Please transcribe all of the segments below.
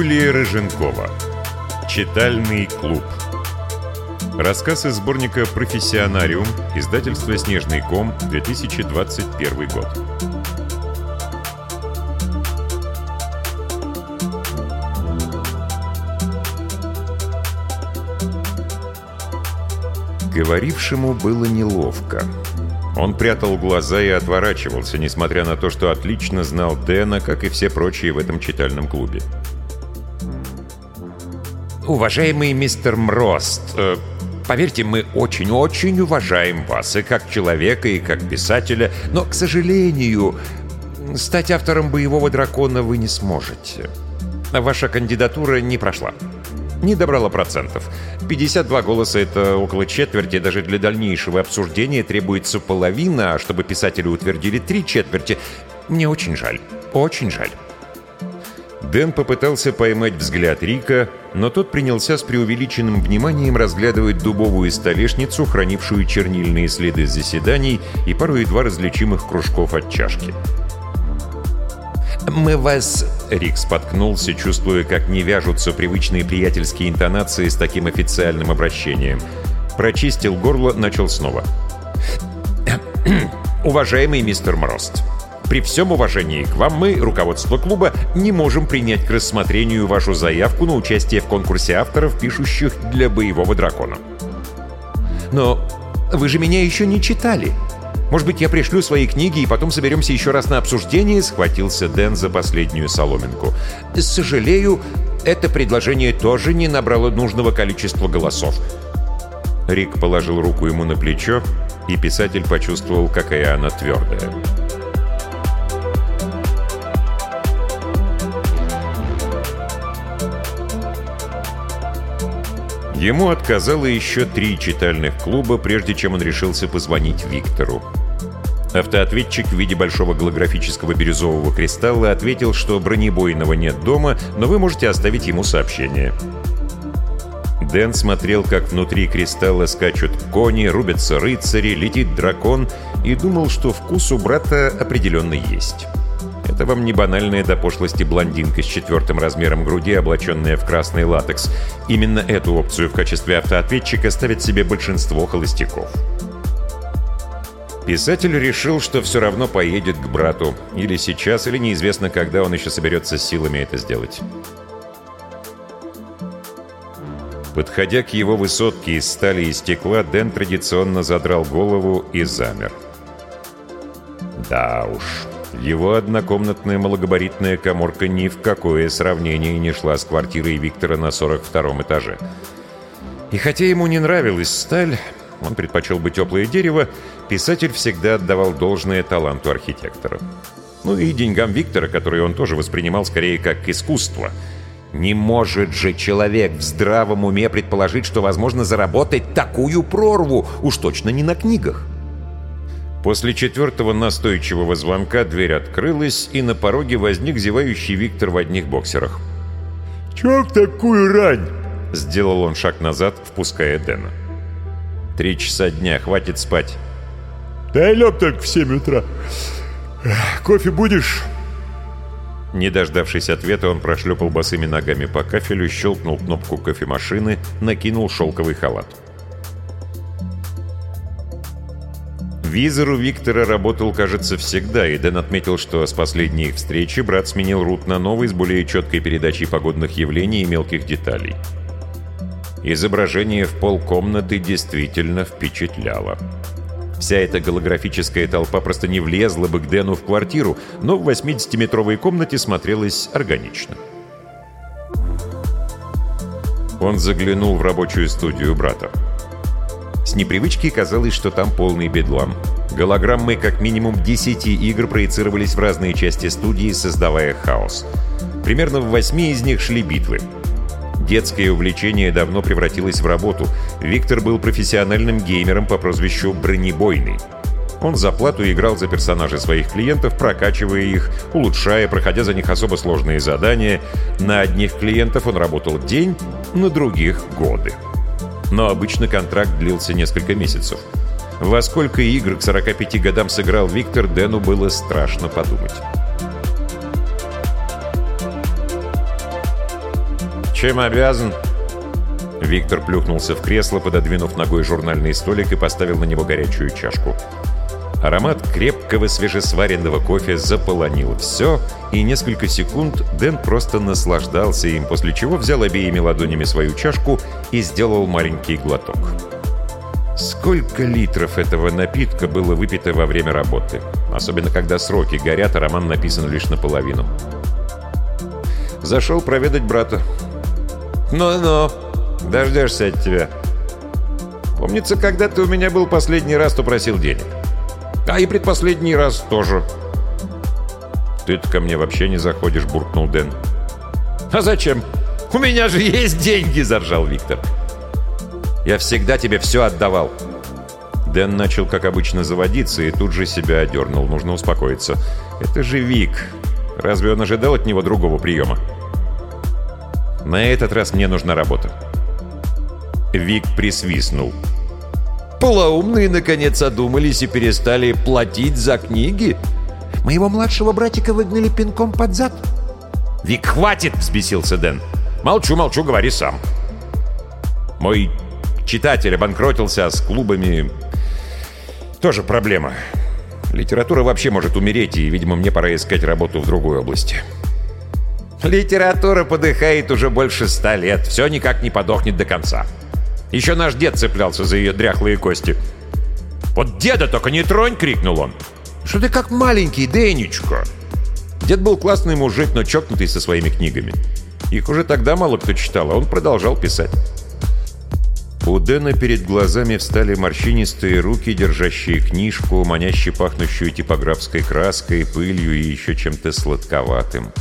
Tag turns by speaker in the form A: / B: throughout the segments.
A: Юлия Рыженкова. Читальный клуб. Рассказ из сборника «Профессионариум», издательство «Снежный ком», 2021 год. Говорившему было неловко. Он прятал глаза и отворачивался, несмотря на то, что отлично знал Дэна, как и все прочие в этом читальном клубе.
B: «Уважаемый мистер Мрост, э, поверьте, мы очень-очень уважаем вас и как человека, и как писателя, но, к сожалению, стать автором «Боевого дракона» вы не сможете. Ваша кандидатура не прошла» не добрала процентов. 52 голоса — это около четверти, даже для дальнейшего обсуждения требуется половина, а чтобы писатели утвердили три четверти. Мне очень жаль, очень жаль.
A: Дэн попытался поймать взгляд Рика, но тот принялся с преувеличенным вниманием разглядывать дубовую столешницу, хранившую чернильные следы заседаний и пару едва различимых кружков от чашки.
B: «Мы вас...» — Рик споткнулся, чувствуя, как не вяжутся привычные приятельские интонации с таким официальным обращением. Прочистил горло, начал снова. «Уважаемый мистер Мрост, при всем уважении к вам мы, руководство клуба, не можем принять к рассмотрению вашу заявку на участие в конкурсе авторов, пишущих для боевого дракона. Но вы же меня еще не читали. Может быть, я пришлю свои книги и потом соберемся еще раз на обсуждение?» Схватился Дэн за последнюю соломинку. «Сожалею, это предложение тоже не набрало нужного количества голосов».
A: Рик положил руку ему на плечо, и писатель почувствовал, какая она твердая. Ему отказало еще три читальных клуба, прежде чем он решился позвонить Виктору. Автоответчик в виде большого голографического бирюзового кристалла ответил, что бронебойного нет дома, но вы можете оставить ему сообщение. Дэн смотрел, как внутри кристалла скачут кони, рубятся рыцари, летит дракон, и думал, что вкус у брата определенно есть. Это вам не банальная до пошлости блондинка с четвертым размером груди, облаченная в красный латекс. Именно эту опцию в качестве автоответчика ставит себе большинство холостяков. Писатель решил, что все равно поедет к брату. Или сейчас, или неизвестно, когда он еще соберется силами это сделать. Подходя к его высотке из стали и стекла, Дэн традиционно задрал голову и замер. Да уж, его однокомнатная малогабаритная коморка ни в какое сравнение не шла с квартирой Виктора на 42 этаже. И хотя ему не нравилась сталь, он предпочел бы теплое дерево, писатель всегда отдавал должное таланту архитектора. Ну и деньгам Виктора, которые он тоже воспринимал скорее как искусство. Не может же человек в здравом уме предположить, что возможно заработать такую прорву, уж точно не на книгах. После четвертого настойчивого звонка дверь открылась, и на пороге возник зевающий Виктор в одних боксерах.
C: «Чё в такую рань?»
A: — сделал он шаг назад, впуская Дэна. «Три часа дня, хватит спать».
C: «Да я лег только в семь утра. Кофе будешь?»
A: Не дождавшись ответа, он прошлепал босыми ногами по кафелю, щелкнул кнопку кофемашины, накинул шелковый халат. Визор у Виктора работал, кажется, всегда, и Дэн отметил, что с последней их встречи брат сменил рут на новый с более четкой передачей погодных явлений и мелких деталей. Изображение в полкомнаты действительно впечатляло. Вся эта голографическая толпа просто не влезла бы к Дэну в квартиру, но в 80-метровой комнате смотрелось органично. Он заглянул в рабочую студию брата. С непривычки казалось, что там полный бедлам. Голограммы как минимум 10 игр проецировались в разные части студии, создавая хаос. Примерно в восьми из них шли битвы. Детское увлечение давно превратилось в работу. Виктор был профессиональным геймером по прозвищу «Бронебойный». Он за плату играл за персонажей своих клиентов, прокачивая их, улучшая, проходя за них особо сложные задания. На одних клиентов он работал день, на других — годы но обычно контракт длился несколько месяцев. Во сколько игр к 45 годам сыграл Виктор, Дэну было страшно подумать.
B: чем обязан?» Виктор плюхнулся в кресло, пододвинув ногой журнальный столик и поставил на него горячую чашку. Аромат крепкого свежесваренного кофе заполонил все, и несколько секунд Дэн просто наслаждался им, после чего взял обеими ладонями свою чашку и сделал маленький глоток. Сколько литров этого напитка было выпито во время работы? Особенно, когда сроки горят, а роман написан лишь наполовину. Зашел проведать брата. «Ну-ну, дождешься от тебя. Помнится, когда ты у меня был последний раз, то просил денег. А и предпоследний раз тоже. «Ты-то ко мне вообще не заходишь», — буркнул Дэн. «А зачем? У меня же есть деньги!» — заржал Виктор. «Я всегда тебе все отдавал». Дэн начал, как обычно, заводиться и тут же себя одернул. Нужно успокоиться. «Это же Вик. Разве он ожидал от него другого приема?» «На этот раз мне нужна работа». Вик присвистнул. Полоумные, наконец, одумались и перестали платить за книги. Моего младшего братика выгнали пинком под зад. «Вик, хватит!» — взбесился Дэн. «Молчу, молчу, говори сам». Мой читатель обанкротился, с клубами тоже проблема. Литература вообще может умереть, и, видимо, мне пора искать работу в другой области. Литература подыхает уже больше ста лет. Все никак не подохнет до конца. Еще наш дед цеплялся за ее дряхлые кости. «Вот деда только не тронь!» — крикнул он. «Что ты как маленький, Дэнечка?» Дед был классный мужик, но чокнутый со своими книгами. Их уже тогда мало кто читал, а он продолжал писать. У Дэна перед глазами встали морщинистые руки, держащие книжку, маняще пахнущую типографской краской, пылью и еще чем-то сладковатым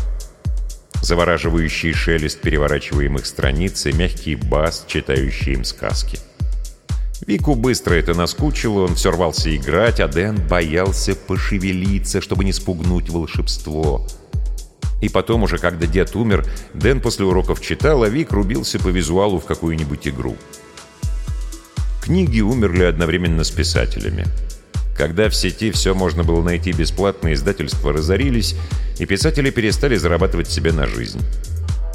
B: завораживающий шелест переворачиваемых страниц и мягкий бас, читающий им сказки. Вику быстро это наскучило, он все рвался играть, а Дэн боялся пошевелиться, чтобы не спугнуть волшебство. И потом уже, когда дед умер, Дэн после уроков читал, а Вик рубился по визуалу в какую-нибудь игру. Книги умерли одновременно с писателями. Когда в сети все можно было найти бесплатно, издательства разорились, и писатели перестали зарабатывать себе на жизнь.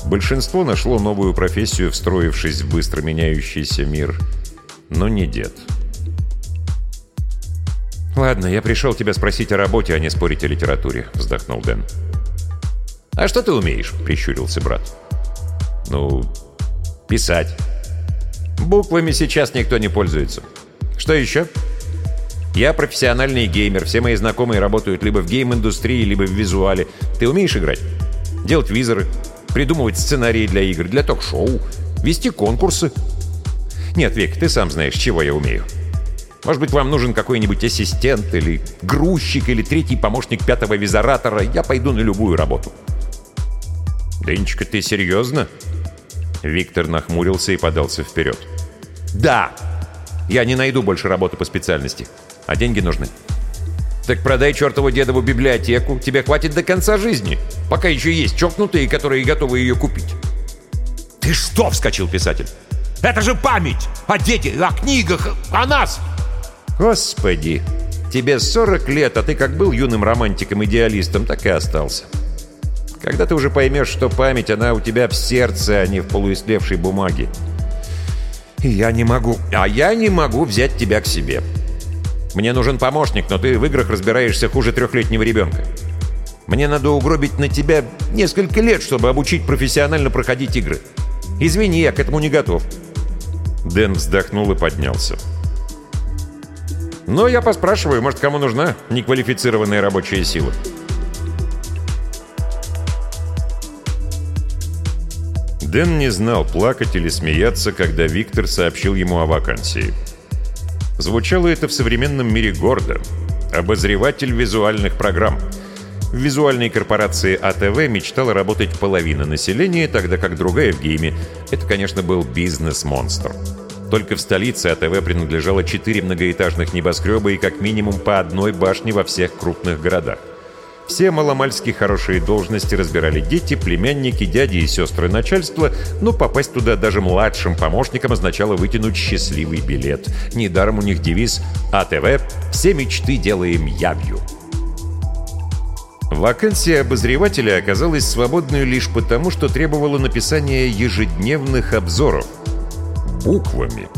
B: Большинство нашло новую профессию, встроившись в быстро меняющийся мир. Но не дед. «Ладно, я пришел тебя спросить о работе, а не спорить о литературе», — вздохнул Дэн. «А что ты умеешь?» — прищурился брат. «Ну, писать. Буквами сейчас никто не пользуется. Что еще?» Я профессиональный геймер, все мои знакомые работают либо в гейм-индустрии, либо в визуале. Ты умеешь играть? Делать визоры, придумывать сценарии для игр, для ток-шоу, вести конкурсы? Нет, Вик, ты сам знаешь, чего я умею. Может быть, вам нужен какой-нибудь ассистент или грузчик или третий помощник пятого визоратора. Я пойду на любую работу. Денечка, ты серьезно? Виктор нахмурился и подался вперед. Да! Я не найду больше работы по специальности а деньги нужны. Так продай чертову дедову библиотеку, тебе хватит до конца жизни, пока еще есть чокнутые, которые готовы ее купить. «Ты что?» — вскочил писатель. «Это же память о дети, о книгах, о нас!» «Господи, тебе 40 лет, а ты как был юным романтиком-идеалистом, так и остался. Когда ты уже поймешь, что память, она у тебя в сердце, а не в полуистлевшей бумаге. И я не могу, а я не могу взять тебя к себе». Мне нужен помощник, но ты в играх разбираешься хуже трехлетнего ребенка. Мне надо угробить на тебя несколько лет, чтобы обучить профессионально проходить игры. Извини, я к этому не готов». Дэн вздохнул и поднялся. «Но я поспрашиваю, может, кому нужна неквалифицированная рабочая сила?» Дэн не знал, плакать или смеяться, когда Виктор сообщил ему о вакансии. Звучало это в современном мире гордо. Обозреватель визуальных программ. В визуальной корпорации АТВ мечтала работать половина населения, тогда как другая в гейме. Это, конечно, был бизнес-монстр. Только в столице АТВ принадлежало четыре многоэтажных небоскреба и как минимум по одной башне во всех крупных городах. Все маломальски хорошие должности разбирали дети, племянники, дяди и сестры начальства, но попасть туда даже младшим помощникам означало вытянуть счастливый билет. Недаром у них девиз «АТВ. Все мечты делаем явью».
A: Вакансия обозревателя оказалась свободной лишь потому, что требовала написания ежедневных обзоров. Буквами.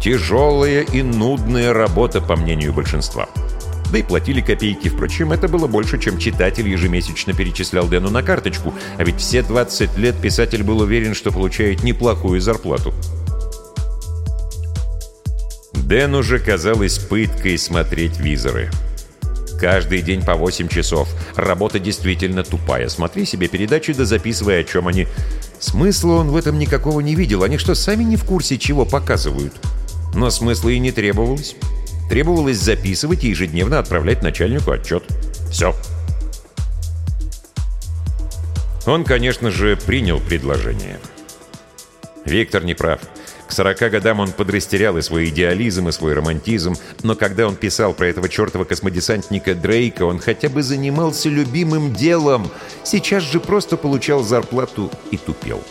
A: Тяжелая и нудная работа, по мнению большинства. Да и платили копейки. Впрочем, это было больше, чем читатель ежемесячно перечислял Дэну на карточку, а ведь все 20 лет писатель был уверен, что получает неплохую зарплату. Дэну же казалось пыткой смотреть визоры. Каждый день по 8 часов. Работа действительно тупая. Смотри себе передачи да записывай, о чем они. Смысла он в этом никакого не видел. Они что, сами не в курсе, чего показывают? Но смысла и не требовалось. Требовалось записывать и ежедневно отправлять начальнику отчет. Все. Он, конечно же, принял предложение. Виктор не прав. К 40 годам он подрастерял и свой идеализм, и свой романтизм, но когда он писал про этого чертова космодесантника Дрейка, он хотя бы занимался любимым делом, сейчас же просто получал зарплату и тупел.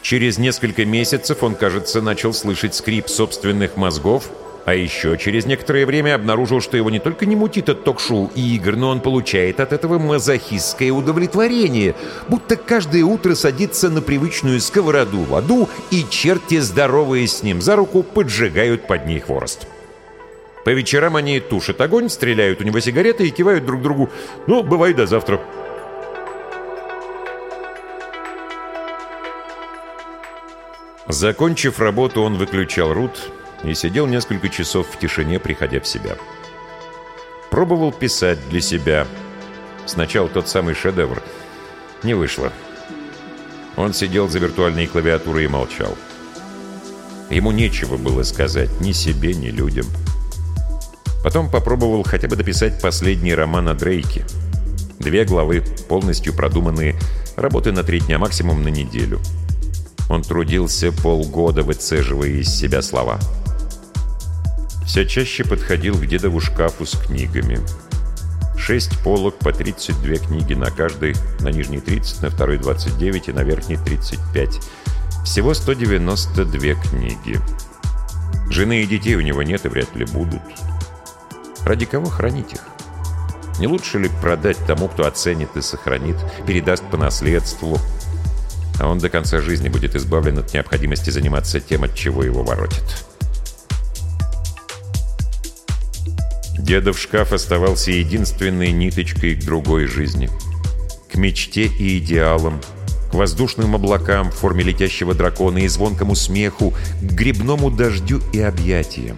A: Через несколько месяцев он, кажется, начал слышать скрип собственных мозгов, а еще через некоторое время обнаружил, что его не только не мутит от ток-шоу и игр, но он получает от этого мазохистское удовлетворение, будто каждое утро садится на привычную сковороду в аду, и черти, здоровые с ним за руку, поджигают под ней хворост. По вечерам они тушат огонь, стреляют у него сигареты и кивают друг другу «Ну, бывай до завтра». Закончив работу, он выключал рут и сидел несколько часов в тишине, приходя в себя. Пробовал писать для себя. Сначала тот самый шедевр. Не вышло. Он сидел за виртуальной клавиатурой и молчал. Ему нечего было сказать ни себе, ни людям. Потом попробовал хотя бы дописать последний роман о Дрейке. Две главы, полностью продуманные, работы на три дня, максимум на неделю. Он трудился полгода, выцеживая из себя слова. «Слова» все чаще подходил к дедову шкафу с книгами. Шесть полок по 32 книги на каждой, на нижней 30, на второй 29 и на верхней 35. Всего 192 книги. Жены и детей у него нет и вряд ли будут. Ради кого хранить их? Не лучше ли продать тому, кто оценит и сохранит, передаст по наследству, а он до конца жизни будет избавлен от необходимости заниматься тем, от чего его воротит? Дедов шкаф оставался единственной ниточкой к другой жизни. К мечте и идеалам, к воздушным облакам в форме летящего дракона и звонкому смеху, к грибному дождю и объятиям.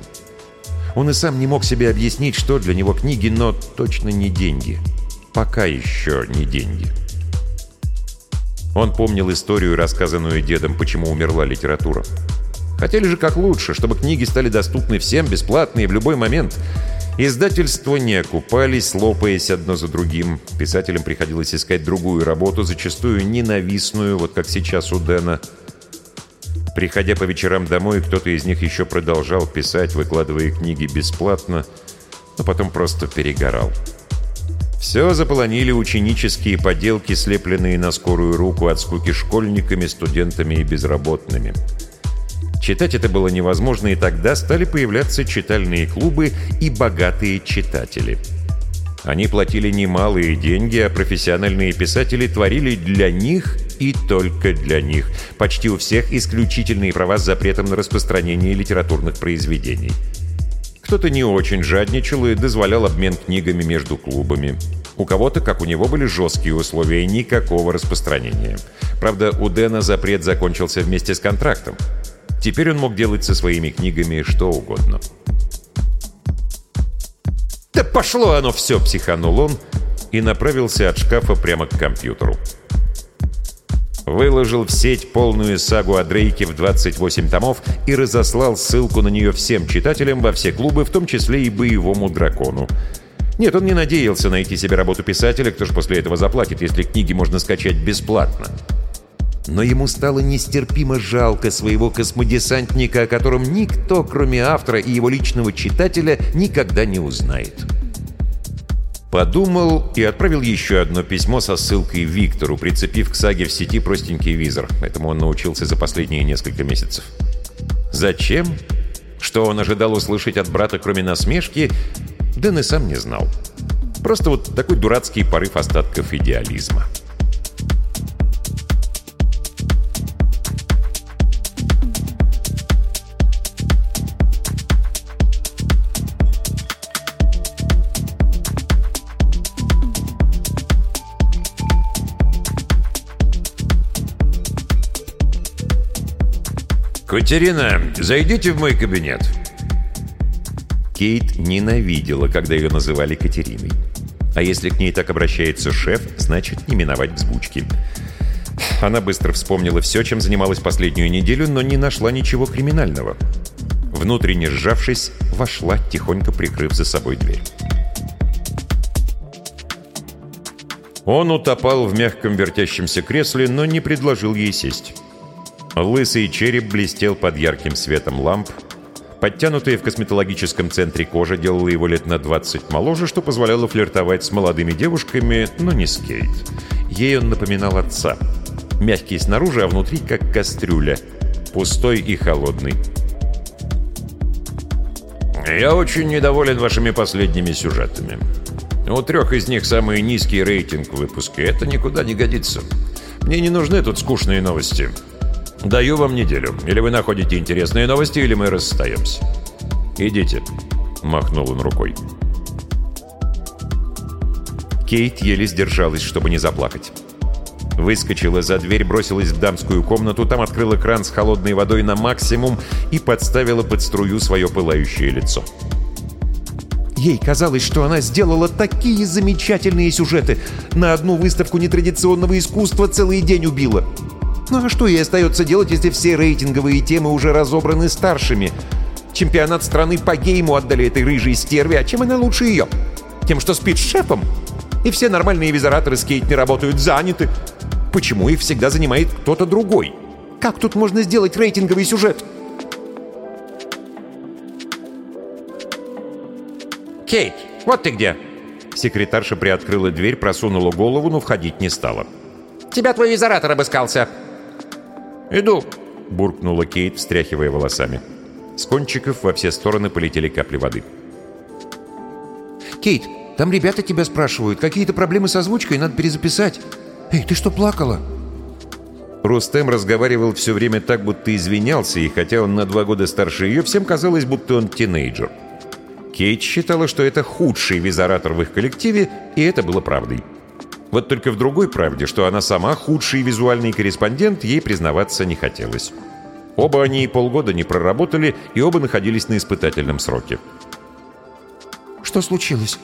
A: Он и сам не мог себе объяснить, что для него книги, но точно не деньги. Пока еще не деньги. Он помнил историю, рассказанную дедом, почему умерла литература. Хотели же как лучше, чтобы книги стали доступны всем, бесплатные, в любой момент – Издательства не окупались, лопаясь одно за другим. Писателям приходилось искать другую работу, зачастую ненавистную, вот как сейчас у Дэна. Приходя по вечерам домой, кто-то из них еще продолжал писать, выкладывая книги бесплатно, но потом просто перегорал. Все заполонили ученические поделки, слепленные на скорую руку от скуки школьниками, студентами и безработными. Читать это было невозможно, и тогда стали появляться читальные клубы и богатые читатели. Они платили немалые деньги, а профессиональные писатели творили для них и только для них. Почти у всех исключительные права с запретом на распространение литературных произведений. Кто-то не очень жадничал и дозволял обмен книгами между клубами. У кого-то, как у него, были жесткие условия, никакого распространения. Правда, у Дэна запрет закончился вместе с контрактом. Теперь он мог делать со своими книгами что угодно. «Да пошло оно все!» — психанул он и направился от шкафа прямо к компьютеру. Выложил в сеть полную сагу о Дрейке в 28 томов и разослал ссылку на нее всем читателям во все клубы, в том числе и боевому дракону. Нет, он не надеялся найти себе работу писателя, кто же после этого заплатит, если книги можно скачать бесплатно но ему стало нестерпимо жалко своего космодесантника, о котором никто, кроме автора и его личного читателя, никогда не узнает. Подумал и отправил еще одно письмо со ссылкой Виктору, прицепив к саге в сети простенький визор. Этому он научился за последние несколько месяцев. Зачем? Что он ожидал услышать от брата, кроме насмешки, Дэн и сам не знал. Просто вот такой дурацкий порыв остатков идеализма. «Катерина, зайдите в мой кабинет». Кейт ненавидела, когда ее называли Катериной. А если к ней так обращается шеф, значит не миновать взбучки. Она быстро вспомнила все, чем занималась последнюю неделю, но не нашла ничего криминального. Внутренне сжавшись, вошла, тихонько прикрыв за собой дверь. Он утопал в мягком вертящемся кресле, но не предложил ей сесть. Лысый череп блестел под ярким светом ламп. Подтянутая в косметологическом центре кожа делала его лет на 20 моложе, что позволяло флиртовать с молодыми девушками, но не с Кейт. Ей он напоминал отца. Мягкий снаружи, а внутри как кастрюля. Пустой и холодный. «Я очень недоволен вашими последними сюжетами. У трех из них самый низкий рейтинг выпуске. Это никуда не годится. Мне не нужны тут скучные новости. Даю вам неделю. Или вы находите интересные новости, или мы расстаемся. Идите. Махнул он рукой. Кейт еле сдержалась, чтобы не заплакать. Выскочила за дверь, бросилась в дамскую комнату, там открыла кран с холодной водой на максимум и подставила под струю свое пылающее лицо. Ей казалось, что она сделала такие замечательные сюжеты. На одну выставку нетрадиционного искусства целый день убила. Ну а что ей остается делать, если все рейтинговые темы уже разобраны старшими? Чемпионат страны по гейму отдали этой рыжей стерве, а чем она лучше ее? Тем, что спит с шефом? И все нормальные визораторы скейт не работают, заняты. Почему их всегда занимает кто-то другой? Как тут можно сделать рейтинговый сюжет? «Кейт, вот ты где!» Секретарша приоткрыла дверь, просунула голову, но входить не стала. «Тебя твой визоратор обыскался!» «Иду!» — буркнула Кейт, встряхивая волосами. С кончиков во все стороны полетели капли воды. «Кейт, там ребята тебя спрашивают. Какие-то проблемы с озвучкой, надо перезаписать. Эй, ты что, плакала?» Рустем разговаривал все время так, будто извинялся, и хотя он на два года старше ее, всем казалось, будто он тинейджер. Кейт считала, что это худший визоратор в их коллективе, и это было правдой. Вот только в другой правде, что она сама худший визуальный корреспондент, ей признаваться не хотелось. Оба они полгода не проработали, и оба находились на испытательном сроке. «Что случилось?»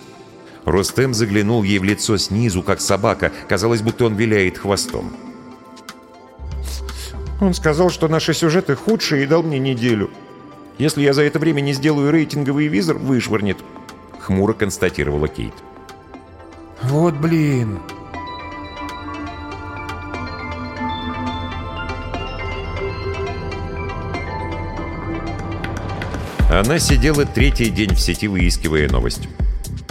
A: Рустем заглянул ей в лицо снизу, как собака. Казалось, будто он виляет хвостом. «Он сказал, что наши сюжеты худшие и дал мне неделю. Если я за это время не сделаю рейтинговый визор, вышвырнет», — хмуро констатировала Кейт. «Вот блин!» Она сидела третий день в сети, выискивая новость.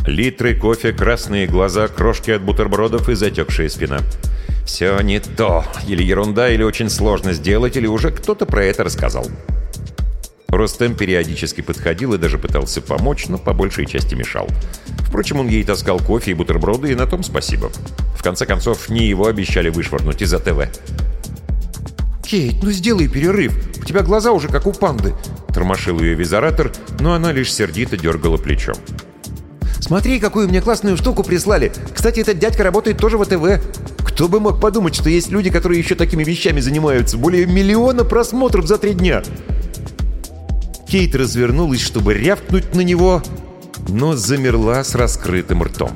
A: Литры кофе, красные глаза, крошки от бутербродов и затекшая спина. Все не то. Или ерунда, или очень сложно сделать, или уже кто-то про это рассказал. Ростем периодически подходил и даже пытался помочь, но по большей части мешал. Впрочем, он ей таскал кофе и бутерброды, и на том спасибо. В конце концов, не его обещали вышвырнуть из-за ТВ. «Кейт, ну сделай перерыв. У тебя глаза уже как у панды», — тормошил ее визоратор, но она лишь сердито дергала плечом. «Смотри, какую мне классную штуку прислали. Кстати, этот дядька работает тоже в ТВ. Кто бы мог подумать, что есть люди, которые еще такими вещами занимаются. Более миллиона просмотров за три дня». Кейт развернулась, чтобы рявкнуть на него, но замерла с раскрытым ртом.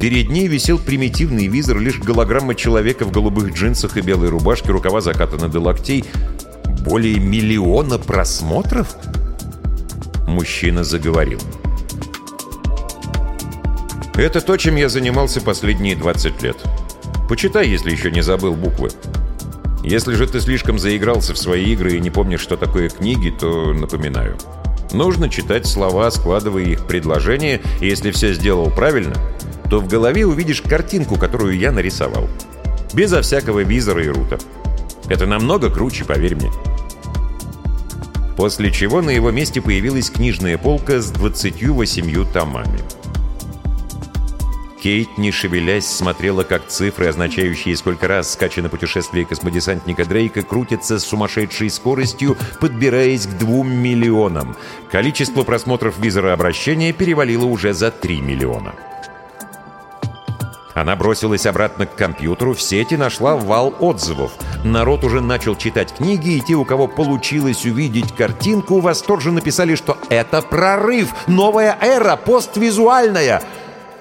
A: Перед ней висел примитивный визор, лишь голограмма человека в голубых джинсах и белой рубашке, рукава закатаны до локтей. Более миллиона просмотров? Мужчина заговорил. Это то, чем я занимался последние 20 лет. Почитай, если еще не забыл буквы. Если же ты слишком заигрался в свои игры и не помнишь, что такое книги, то напоминаю. Нужно читать слова, складывая их предложения, и если все сделал правильно, то в голове увидишь картинку, которую я нарисовал. Безо всякого визора и рута. Это намного круче, поверь мне. После чего на его месте появилась книжная полка с 28 томами. Кейт, не шевелясь, смотрела, как цифры, означающие, сколько раз скачано путешествие космодесантника Дрейка, крутятся с сумасшедшей скоростью, подбираясь к двум миллионам. Количество просмотров визора обращения перевалило уже за 3 миллиона. Она бросилась обратно к компьютеру, в сети нашла вал отзывов. Народ уже начал читать книги, и те, у кого получилось увидеть картинку, восторженно писали, что это прорыв, новая эра, поствизуальная.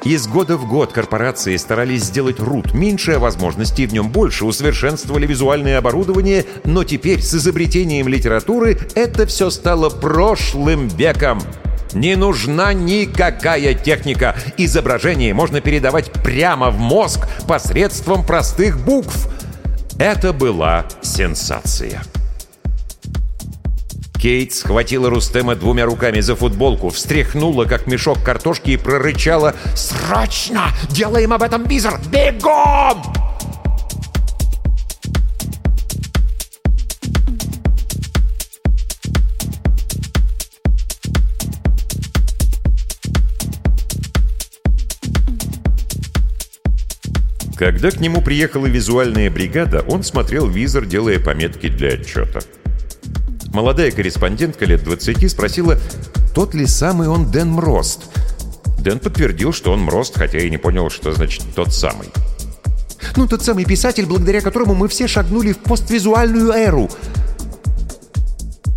A: Из года в год корпорации старались сделать рут меньше, а возможностей в нем больше, усовершенствовали визуальное оборудование, но теперь с изобретением литературы это все стало прошлым веком. Не нужна никакая техника. Изображение можно передавать прямо в мозг посредством простых букв. Это была сенсация. Кейт схватила Рустема двумя руками за футболку, встряхнула, как мешок картошки, и прорычала «Срочно! Делаем об этом бизер! Бегом!» Когда к нему приехала визуальная бригада, он смотрел визор, делая пометки для отчета. Молодая корреспондентка лет 20 спросила, тот ли самый он Дэн Мрост. Дэн подтвердил, что он Мрост, хотя и не понял, что значит «тот самый». «Ну, тот самый писатель, благодаря которому мы все шагнули в поствизуальную эру»,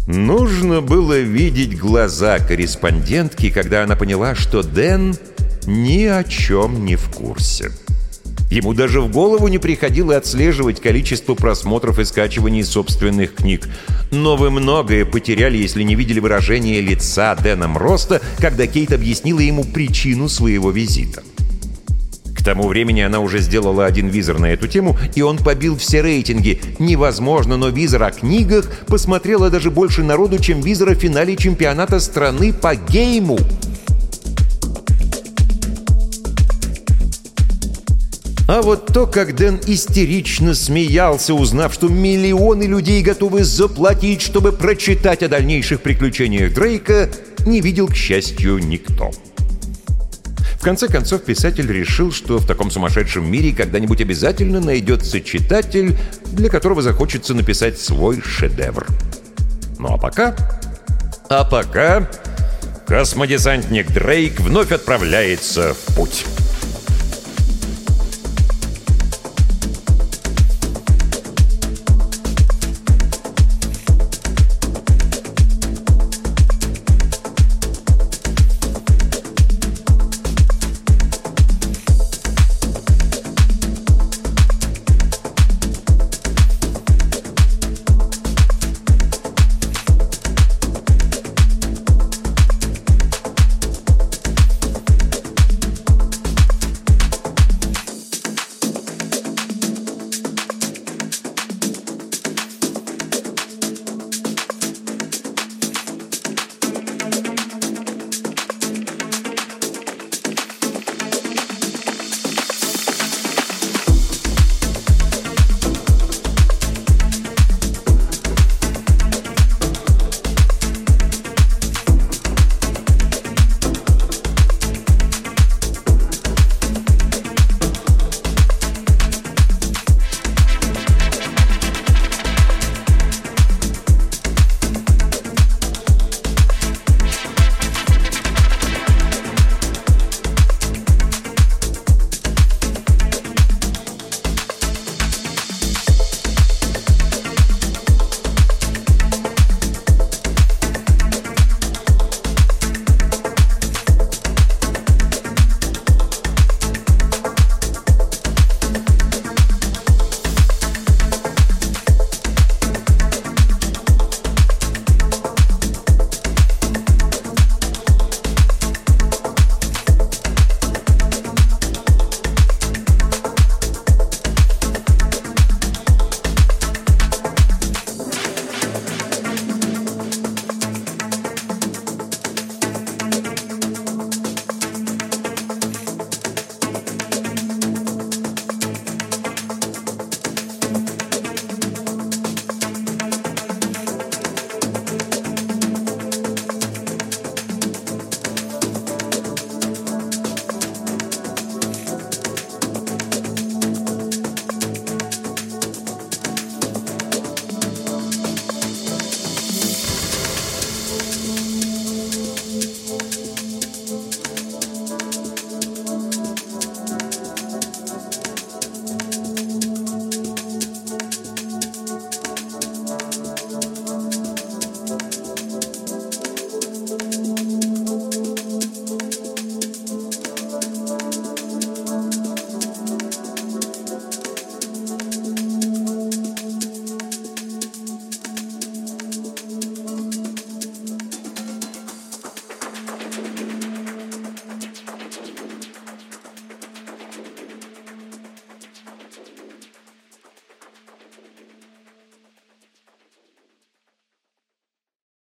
A: Нужно было видеть глаза корреспондентки, когда она поняла, что Дэн ни о чем не в курсе. Ему даже в голову не приходило отслеживать количество просмотров и скачиваний собственных книг. Но вы многое потеряли, если не видели выражение лица Дэна Мроста, когда Кейт объяснила ему причину своего визита. К тому времени она уже сделала один визор на эту тему, и он побил все рейтинги. Невозможно, но визор о книгах посмотрело даже больше народу, чем визор о финале чемпионата страны по гейму. А вот то, как Дэн истерично смеялся, узнав, что миллионы людей готовы заплатить, чтобы прочитать о дальнейших приключениях Дрейка, не видел, к счастью, никто. В конце концов, писатель решил, что в таком сумасшедшем мире когда-нибудь обязательно найдется читатель, для которого захочется написать свой шедевр. Ну а пока... А пока... Космодесантник Дрейк вновь отправляется в путь.